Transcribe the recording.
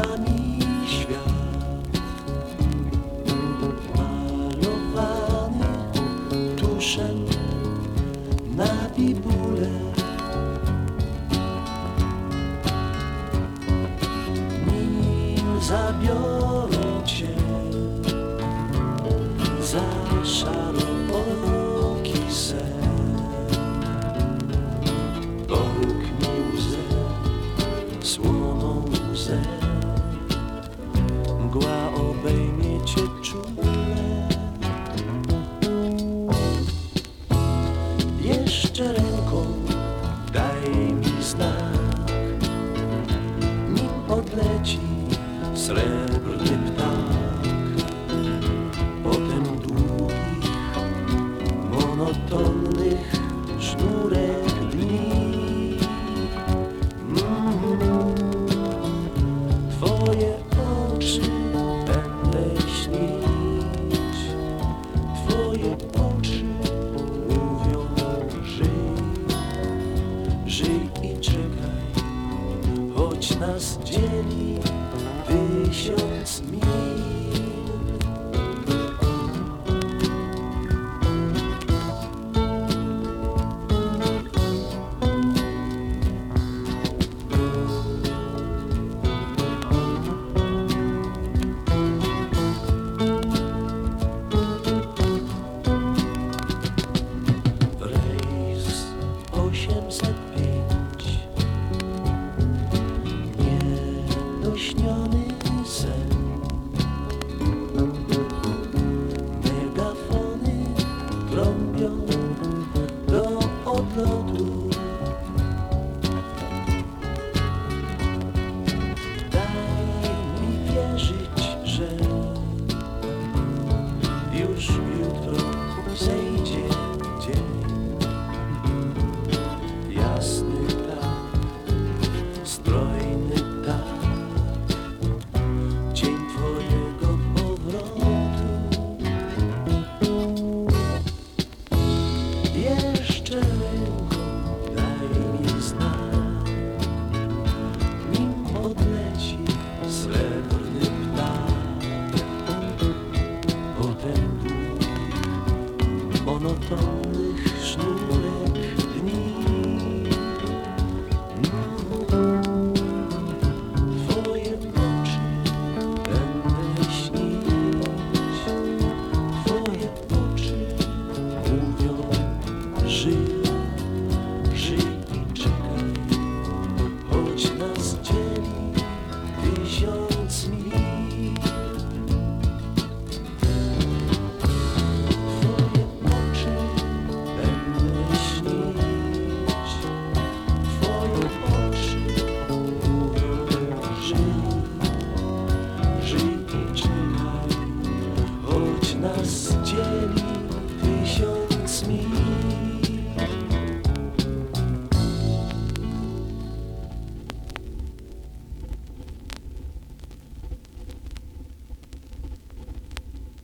szybami świat. Malowany tuszem na bibule. Nim zabiorą cię za szarooki večerenko, daj mi znak, mi odlečí srebrný pták. Choć nas dzieli tysiąc już jutro zejdzie dzień jasny. nas dzieli.